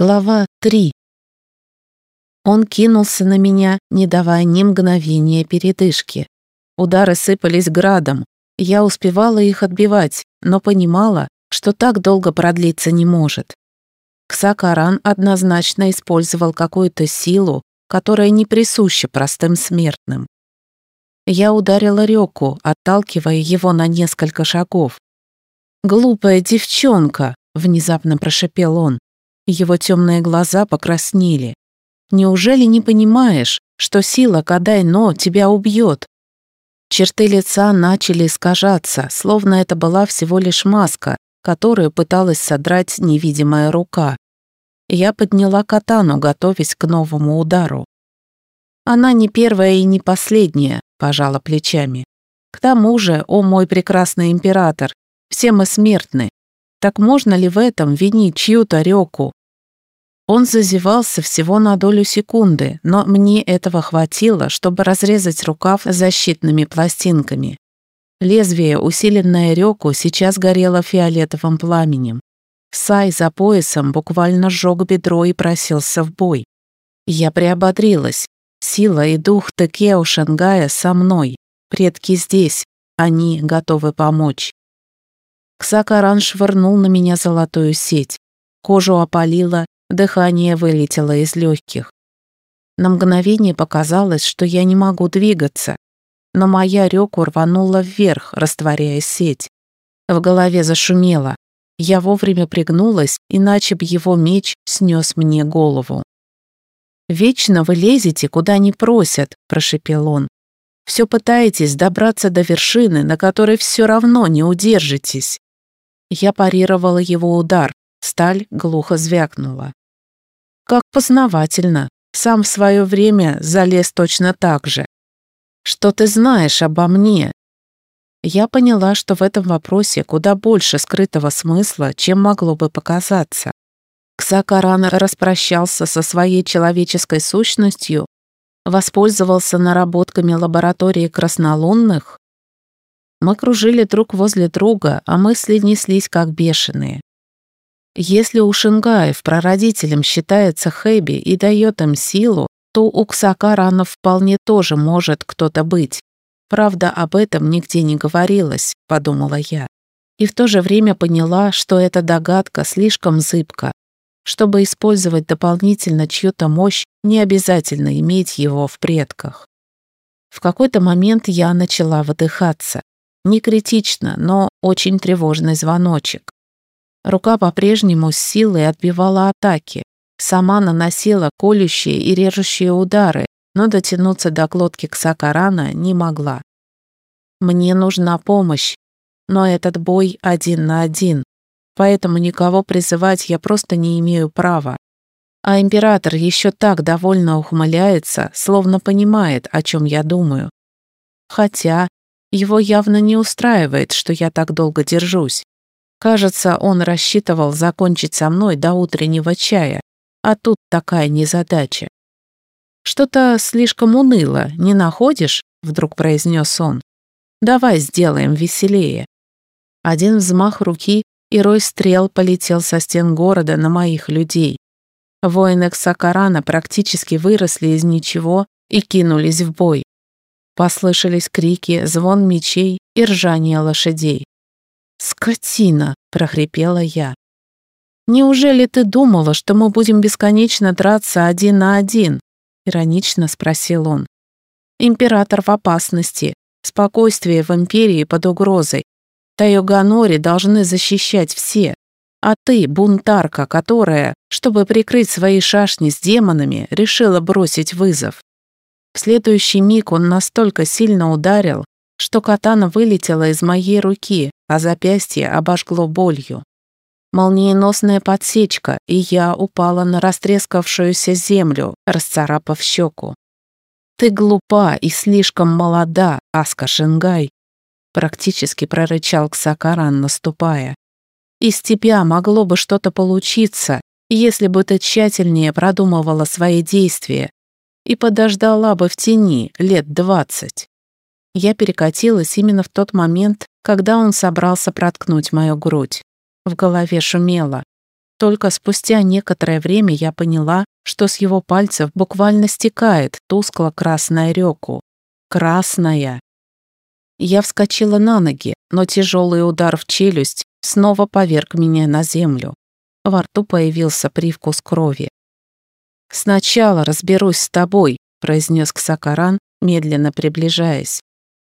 Глава 3. Он кинулся на меня, не давая ни мгновения передышки. Удары сыпались градом. Я успевала их отбивать, но понимала, что так долго продлиться не может. Ксакаран однозначно использовал какую-то силу, которая не присуща простым смертным. Я ударила Рёку, отталкивая его на несколько шагов. «Глупая девчонка!» — внезапно прошепел он. Его темные глаза покраснели. «Неужели не понимаешь, что сила Кадай-Но тебя убьет?» Черты лица начали искажаться, словно это была всего лишь маска, которую пыталась содрать невидимая рука. Я подняла катану, готовясь к новому удару. «Она не первая и не последняя», — пожала плечами. «К тому же, о мой прекрасный император, все мы смертны. Так можно ли в этом винить чью-то реку? Он зазевался всего на долю секунды, но мне этого хватило, чтобы разрезать рукав защитными пластинками. Лезвие, усиленное реку, сейчас горело фиолетовым пламенем. Сай за поясом буквально сжег бедро и просился в бой. Я приободрилась. Сила и дух Текео Шангая со мной. Предки здесь. Они готовы помочь. Ксакаран швырнул на меня золотую сеть. Кожу опалило, дыхание вылетело из легких. На мгновение показалось, что я не могу двигаться, но моя рёку рванула вверх, растворяя сеть. В голове зашумело. Я вовремя пригнулась, иначе б его меч снес мне голову. «Вечно вы лезете, куда не просят», — прошепел он. «Все пытаетесь добраться до вершины, на которой все равно не удержитесь». Я парировала его удар. Сталь глухо звякнула. Как познавательно. Сам в свое время залез точно так же. Что ты знаешь обо мне? Я поняла, что в этом вопросе куда больше скрытого смысла, чем могло бы показаться. Ксакаран распрощался со своей человеческой сущностью, воспользовался наработками лаборатории краснолунных, мы кружили друг возле друга, а мысли неслись как бешеные. Если у Шингаев прародителем считается Хэби и дает им силу, то у Ксакаранов вполне тоже может кто-то быть. Правда, об этом нигде не говорилось, подумала я. И в то же время поняла, что эта догадка слишком зыбка. Чтобы использовать дополнительно чью-то мощь, не обязательно иметь его в предках. В какой-то момент я начала выдыхаться. Не критично, но очень тревожный звоночек. Рука по-прежнему с силой отбивала атаки, сама наносила колющие и режущие удары, но дотянуться до глотки Ксакарана не могла. Мне нужна помощь, но этот бой один на один, поэтому никого призывать я просто не имею права. А император еще так довольно ухмыляется, словно понимает, о чем я думаю. Хотя его явно не устраивает, что я так долго держусь. Кажется, он рассчитывал закончить со мной до утреннего чая, а тут такая незадача. «Что-то слишком уныло, не находишь?» — вдруг произнес он. «Давай сделаем веселее». Один взмах руки, и рой стрел полетел со стен города на моих людей. Воины Ксакарана практически выросли из ничего и кинулись в бой. Послышались крики, звон мечей и ржание лошадей. «Скотина!» — прохрипела я. «Неужели ты думала, что мы будем бесконечно драться один на один?» — иронично спросил он. «Император в опасности, спокойствие в империи под угрозой. Тайоганори должны защищать все. А ты, бунтарка, которая, чтобы прикрыть свои шашни с демонами, решила бросить вызов. В следующий миг он настолько сильно ударил, что катана вылетела из моей руки, а запястье обожгло болью. Молниеносная подсечка, и я упала на растрескавшуюся землю, расцарапав щеку. «Ты глупа и слишком молода, Аска Шингай», практически прорычал Ксакаран, наступая. «Из тебя могло бы что-то получиться, если бы ты тщательнее продумывала свои действия, и подождала бы в тени лет двадцать. Я перекатилась именно в тот момент, когда он собрался проткнуть мою грудь. В голове шумело. Только спустя некоторое время я поняла, что с его пальцев буквально стекает тускло-красная реку. Красная. Я вскочила на ноги, но тяжелый удар в челюсть снова поверг меня на землю. Во рту появился привкус крови. «Сначала разберусь с тобой», — произнес Ксакаран, медленно приближаясь.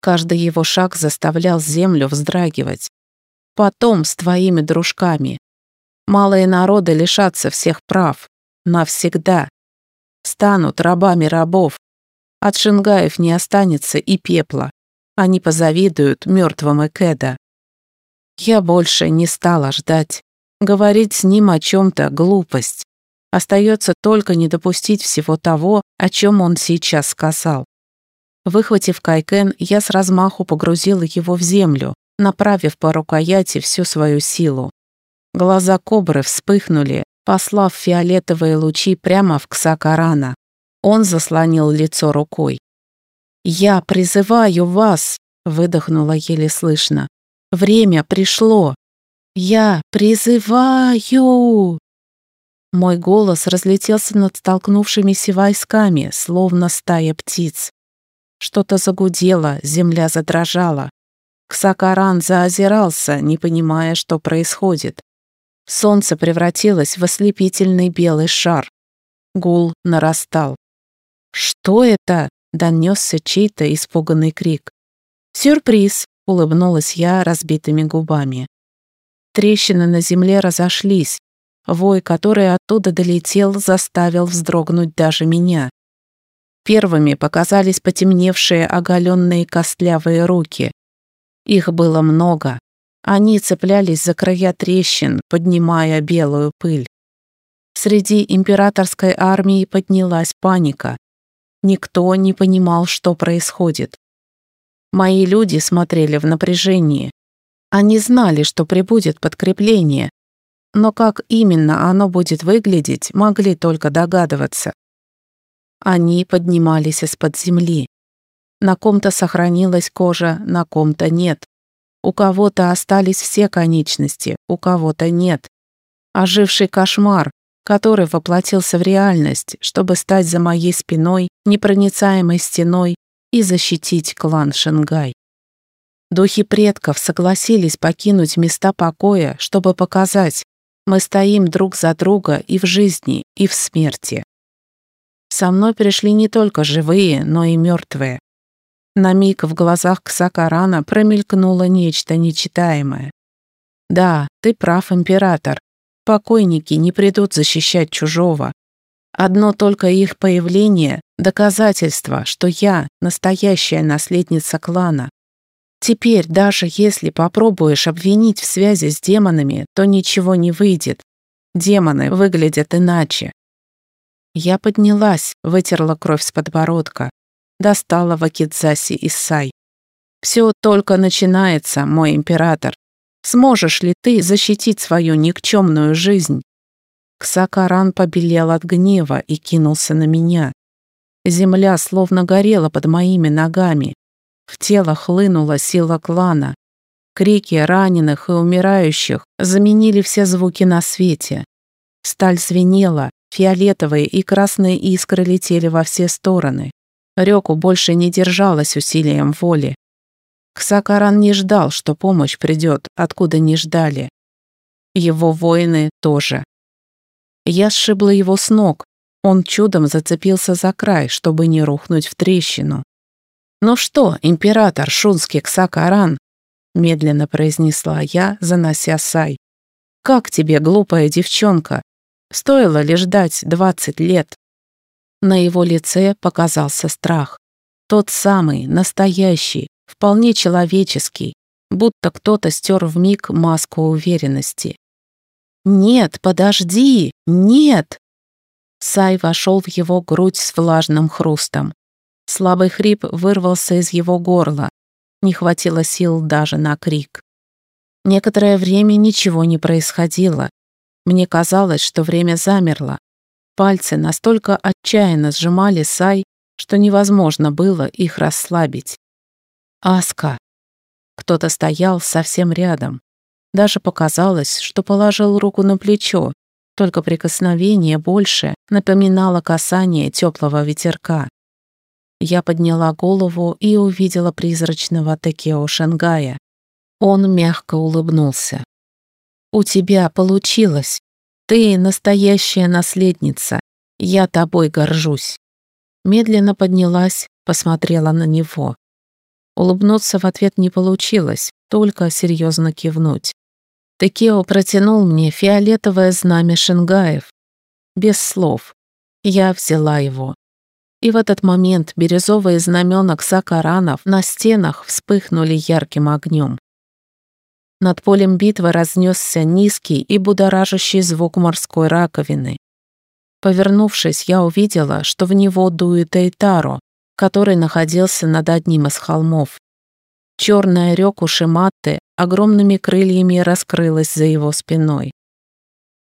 Каждый его шаг заставлял землю вздрагивать. «Потом с твоими дружками. Малые народы лишатся всех прав. Навсегда. Станут рабами рабов. От шингаев не останется и пепла. Они позавидуют мертвым Экеда. Я больше не стала ждать. Говорить с ним о чем-то — глупость. Остается только не допустить всего того, о чем он сейчас сказал. Выхватив кайкен, я с размаху погрузила его в землю, направив по рукояти всю свою силу. Глаза кобры вспыхнули, послав фиолетовые лучи прямо в Ксакарана. Он заслонил лицо рукой. «Я призываю вас!» — выдохнула еле слышно. «Время пришло! Я призываю!» Мой голос разлетелся над столкнувшимися войсками, словно стая птиц. Что-то загудело, земля задрожала. Ксакаран заозирался, не понимая, что происходит. Солнце превратилось в ослепительный белый шар. Гул нарастал. «Что это?» — донесся чей-то испуганный крик. «Сюрприз!» — улыбнулась я разбитыми губами. Трещины на земле разошлись, Вой, который оттуда долетел, заставил вздрогнуть даже меня. Первыми показались потемневшие оголенные костлявые руки. Их было много. Они цеплялись за края трещин, поднимая белую пыль. Среди императорской армии поднялась паника. Никто не понимал, что происходит. Мои люди смотрели в напряжении. Они знали, что прибудет подкрепление, но как именно оно будет выглядеть, могли только догадываться. Они поднимались из-под земли. На ком-то сохранилась кожа, на ком-то нет. У кого-то остались все конечности, у кого-то нет. Оживший кошмар, который воплотился в реальность, чтобы стать за моей спиной непроницаемой стеной и защитить клан Шенгай. Духи предков согласились покинуть места покоя, чтобы показать, мы стоим друг за друга и в жизни, и в смерти. Со мной пришли не только живые, но и мертвые. На миг в глазах Ксакарана промелькнуло нечто нечитаемое. «Да, ты прав, император. Покойники не придут защищать чужого. Одно только их появление — доказательство, что я — настоящая наследница клана. Теперь, даже если попробуешь обвинить в связи с демонами, то ничего не выйдет. Демоны выглядят иначе. Я поднялась, вытерла кровь с подбородка, достала Вакидзаси Исай. Все только начинается, мой император. Сможешь ли ты защитить свою никчемную жизнь? Ксакаран побелел от гнева и кинулся на меня. Земля словно горела под моими ногами. В тело хлынула сила клана. Крики раненых и умирающих заменили все звуки на свете. Сталь звенела, фиолетовые и красные искры летели во все стороны. Рёку больше не держалась усилием воли. Ксакаран не ждал, что помощь придет, откуда не ждали. Его воины тоже. Я сшибла его с ног. Он чудом зацепился за край, чтобы не рухнуть в трещину. «Ну что, император Шунский Ксакаран?» медленно произнесла я, занося Сай. «Как тебе, глупая девчонка? Стоило ли ждать двадцать лет?» На его лице показался страх. Тот самый, настоящий, вполне человеческий, будто кто-то стер в миг маску уверенности. «Нет, подожди! Нет!» Сай вошел в его грудь с влажным хрустом. Слабый хрип вырвался из его горла. Не хватило сил даже на крик. Некоторое время ничего не происходило. Мне казалось, что время замерло. Пальцы настолько отчаянно сжимали Сай, что невозможно было их расслабить. «Аска!» Кто-то стоял совсем рядом. Даже показалось, что положил руку на плечо, только прикосновение больше напоминало касание теплого ветерка. Я подняла голову и увидела призрачного Текео Шангая. Он мягко улыбнулся. «У тебя получилось. Ты настоящая наследница. Я тобой горжусь». Медленно поднялась, посмотрела на него. Улыбнуться в ответ не получилось, только серьезно кивнуть. Текео протянул мне фиолетовое знамя Шенгаев. Без слов. Я взяла его. И в этот момент бирюзовые знамена Ксакаранов на стенах вспыхнули ярким огнем. Над полем битвы разнесся низкий и будоражащий звук морской раковины. Повернувшись, я увидела, что в него дует Эйтаро, который находился над одним из холмов. Черная рёку Шиматты огромными крыльями раскрылась за его спиной.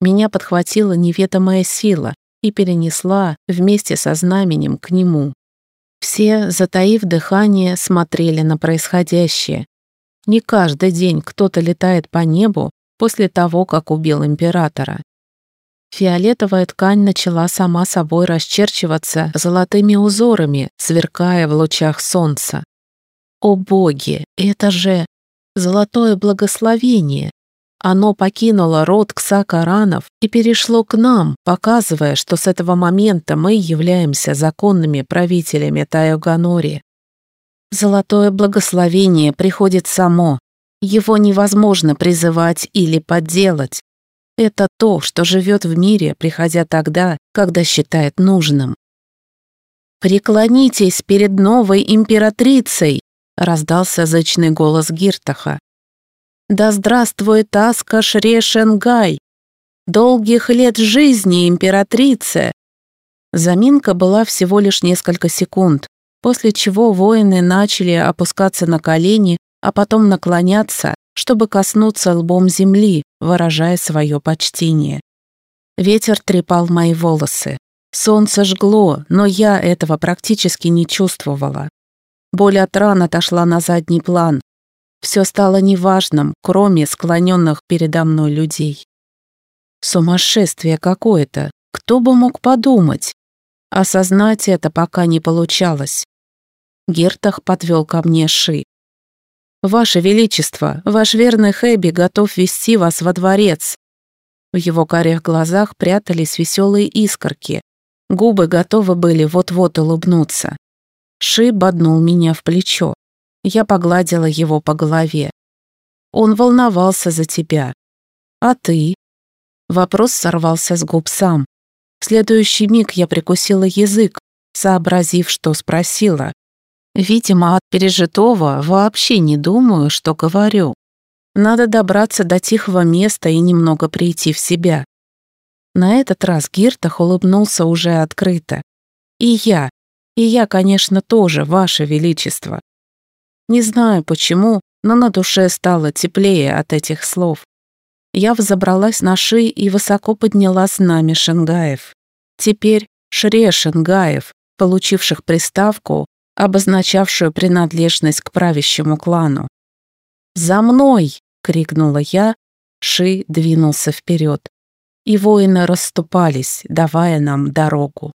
Меня подхватила неведомая сила и перенесла вместе со знаменем к нему. Все, затаив дыхание, смотрели на происходящее. Не каждый день кто-то летает по небу после того, как убил императора. Фиолетовая ткань начала сама собой расчерчиваться золотыми узорами, сверкая в лучах солнца. О боги, это же золотое благословение! Оно покинуло род Ксакаранов и перешло к нам, показывая, что с этого момента мы являемся законными правителями Тайоганори. Золотое благословение приходит само. Его невозможно призывать или подделать. Это то, что живет в мире, приходя тогда, когда считает нужным. «Преклонитесь перед новой императрицей!» — раздался зычный голос Гиртаха. «Да здравствует Аска Шрешенгай! Долгих лет жизни, императрице!» Заминка была всего лишь несколько секунд, после чего воины начали опускаться на колени, а потом наклоняться, чтобы коснуться лбом земли, выражая свое почтение. Ветер трепал мои волосы. Солнце жгло, но я этого практически не чувствовала. Боль от ран отошла на задний план. Все стало неважным, кроме склоненных передо мной людей. Сумасшествие какое-то. Кто бы мог подумать? Осознать это пока не получалось. Гертах подвел ко мне Ши. «Ваше Величество, ваш верный Хэби готов вести вас во дворец». В его карих глазах прятались веселые искорки. Губы готовы были вот-вот улыбнуться. Ши боднул меня в плечо. Я погладила его по голове. «Он волновался за тебя. А ты?» Вопрос сорвался с губ сам. В следующий миг я прикусила язык, сообразив, что спросила. Видимо, от пережитого вообще не думаю, что говорю. Надо добраться до тихого места и немного прийти в себя. На этот раз Гиртах улыбнулся уже открыто. И я. И я, конечно, тоже, Ваше Величество. Не знаю почему, но на душе стало теплее от этих слов. Я взобралась на шеи и высоко подняла знамя Шенгаев. Теперь Шре Шенгаев, получивших приставку обозначавшую принадлежность к правящему клану. «За мной!» — крикнула я, Ши двинулся вперед, и воины расступались, давая нам дорогу.